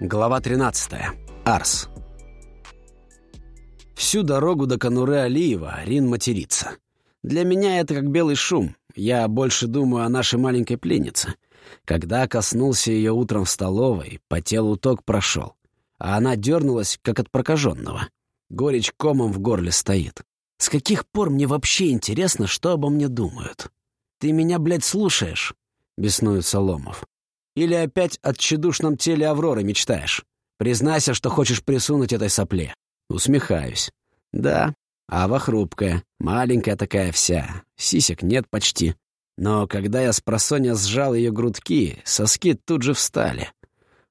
Глава 13. Арс. Всю дорогу до конуры Алиева Рин матерится. Для меня это как белый шум. Я больше думаю о нашей маленькой пленнице. Когда коснулся ее утром в столовой, по телу ток прошел. А она дернулась, как от прокаженного. Горечь комом в горле стоит. С каких пор мне вообще интересно, что обо мне думают? Ты меня, блядь, слушаешь? Беснуется Ломов. Или опять о тщедушном теле Авроры мечтаешь? Признайся, что хочешь присунуть этой сопле. Усмехаюсь. Да, Ава хрупкая, маленькая такая вся, сисек нет почти. Но когда я с просонья сжал ее грудки, соски тут же встали.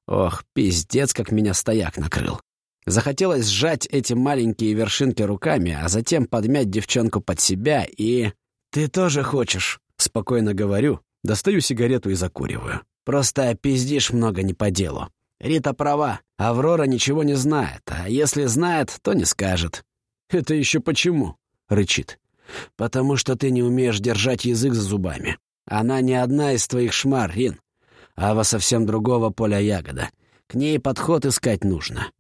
Ох, пиздец, как меня стояк накрыл. Захотелось сжать эти маленькие вершинки руками, а затем подмять девчонку под себя и... «Ты тоже хочешь?» — спокойно говорю, достаю сигарету и закуриваю. Просто пиздишь много не по делу. Рита права. Аврора ничего не знает, а если знает, то не скажет. «Это еще почему?» — рычит. «Потому что ты не умеешь держать язык за зубами. Она не одна из твоих шмар, Рин. Ава совсем другого поля ягода. К ней подход искать нужно».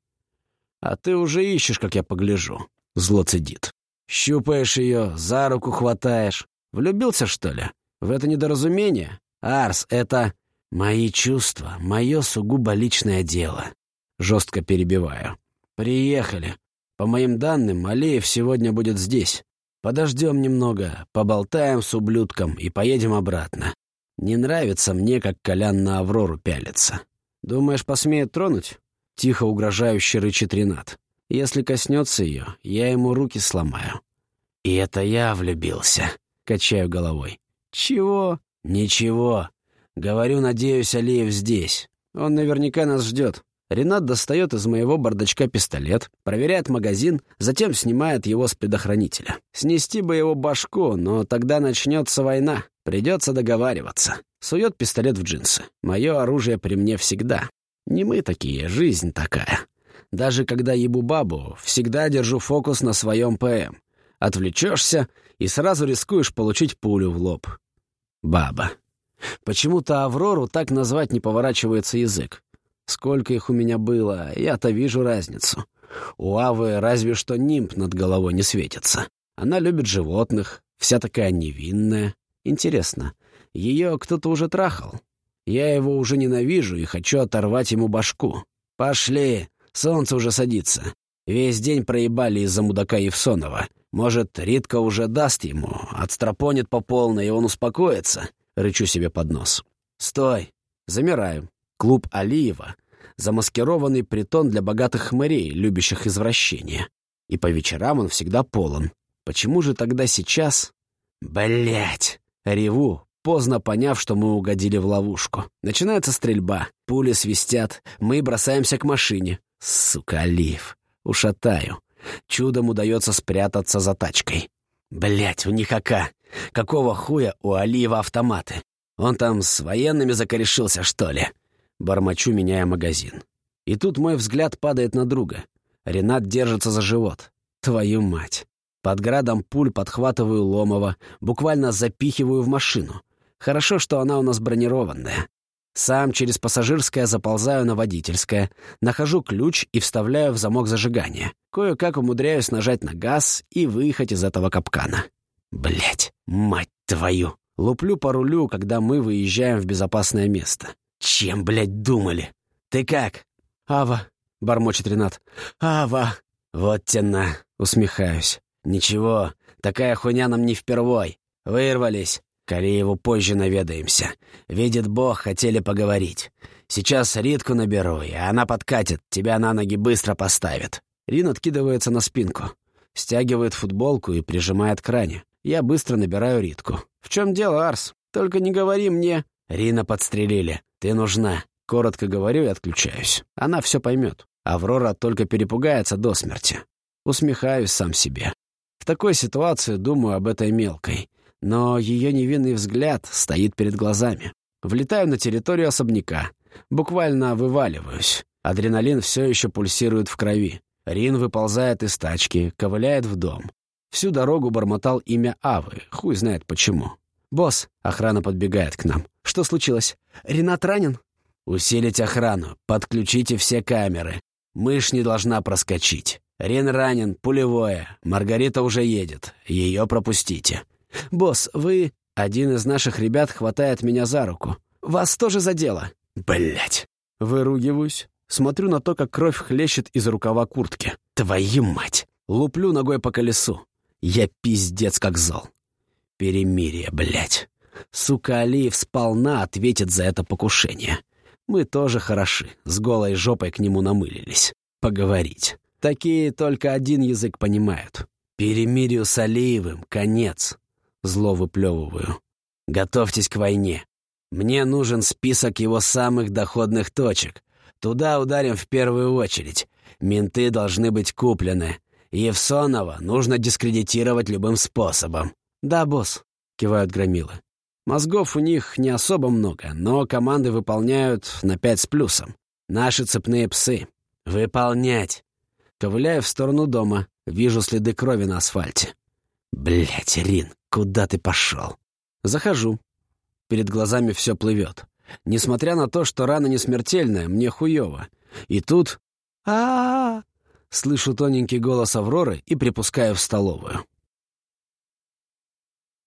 «А ты уже ищешь, как я погляжу», — зло цедит. «Щупаешь ее, за руку хватаешь. Влюбился, что ли? В это недоразумение? Арс, это...» «Мои чувства — мое сугубо личное дело», — жестко перебиваю. «Приехали. По моим данным, Алеев сегодня будет здесь. Подождем немного, поболтаем с ублюдком и поедем обратно. Не нравится мне, как Колян на Аврору пялится. Думаешь, посмеет тронуть?» Тихо угрожающе рычит Ренат. «Если коснется ее, я ему руки сломаю». «И это я влюбился», — качаю головой. «Чего?» «Ничего. Говорю, надеюсь, Алиев здесь. Он наверняка нас ждет. Ренат достает из моего бардачка пистолет, проверяет магазин, затем снимает его с предохранителя. Снести бы его башку, но тогда начнется война. Придется договариваться. Сует пистолет в джинсы. Мое оружие при мне всегда. Не мы такие, жизнь такая. Даже когда ебу бабу, всегда держу фокус на своем ПМ. Отвлечешься и сразу рискуешь получить пулю в лоб. Баба. Почему-то Аврору так назвать не поворачивается язык. Сколько их у меня было, я-то вижу разницу. У Авы разве что нимб над головой не светится. Она любит животных, вся такая невинная. Интересно, ее кто-то уже трахал? Я его уже ненавижу и хочу оторвать ему башку. Пошли, солнце уже садится. Весь день проебали из-за мудака Евсонова. Может, Ритка уже даст ему, отстропонит по полной, и он успокоится. Рычу себе под нос. «Стой!» Замираю. Клуб Алиева — замаскированный притон для богатых хмырей, любящих извращения. И по вечерам он всегда полон. Почему же тогда сейчас... Блять! Реву, поздно поняв, что мы угодили в ловушку. Начинается стрельба, пули свистят, мы бросаемся к машине. Сука, Алиев. Ушатаю. Чудом удается спрятаться за тачкой. Блять, у них ака. Какого хуя у Алиева автоматы? Он там с военными закорешился, что ли?» Бормочу, меняя магазин. И тут мой взгляд падает на друга. Ренат держится за живот. Твою мать. Под градом пуль подхватываю Ломова, буквально запихиваю в машину. Хорошо, что она у нас бронированная. Сам через пассажирское заползаю на водительское, нахожу ключ и вставляю в замок зажигания. Кое-как умудряюсь нажать на газ и выехать из этого капкана. Блять, мать твою! Луплю по рулю, когда мы выезжаем в безопасное место. Чем, блядь, думали? Ты как? Ава, бормочет Ренат. Ава! Вот тена, усмехаюсь. Ничего, такая хуйня нам не впервой. Вырвались. Корееву позже наведаемся. Видит Бог, хотели поговорить. Сейчас Ритку наберу, и она подкатит, тебя на ноги быстро поставит. Рин откидывается на спинку, стягивает футболку и прижимает к ране. Я быстро набираю Ритку. «В чем дело, Арс? Только не говори мне...» «Рина подстрелили. Ты нужна». Коротко говорю и отключаюсь. Она все поймет. Аврора только перепугается до смерти. Усмехаюсь сам себе. В такой ситуации думаю об этой мелкой. Но ее невинный взгляд стоит перед глазами. Влетаю на территорию особняка. Буквально вываливаюсь. Адреналин все еще пульсирует в крови. Рин выползает из тачки, ковыляет в дом. Всю дорогу бормотал имя Авы, хуй знает почему. «Босс!» — охрана подбегает к нам. «Что случилось? Ренат ранен?» Усилить охрану, подключите все камеры. Мышь не должна проскочить. Рин ранен, пулевое. Маргарита уже едет. Ее пропустите. Босс, вы... Один из наших ребят хватает меня за руку. Вас тоже задело. Блять. Выругиваюсь. Смотрю на то, как кровь хлещет из рукава куртки. Твою мать! Луплю ногой по колесу. Я пиздец как зол. Перемирие, блять. Сука, Алиев сполна ответит за это покушение. Мы тоже хороши, с голой жопой к нему намылились. Поговорить. Такие только один язык понимают. Перемирию с Алиевым — конец. Зло выплевываю. Готовьтесь к войне. Мне нужен список его самых доходных точек. Туда ударим в первую очередь. Менты должны быть куплены. Евсонова нужно дискредитировать любым способом. «Да, босс», — кивают громилы. Мозгов у них не особо много, но команды выполняют на пять с плюсом. Наши цепные псы. Выполнять. Ковыляю в сторону дома. Вижу следы крови на асфальте. Блять, Рин, куда ты пошел? Захожу. Перед глазами все плывет. Несмотря на то, что рана не смертельная, мне хуево. И тут... а, -а, -а, -а Слышу тоненький голос Авроры и припускаю в столовую.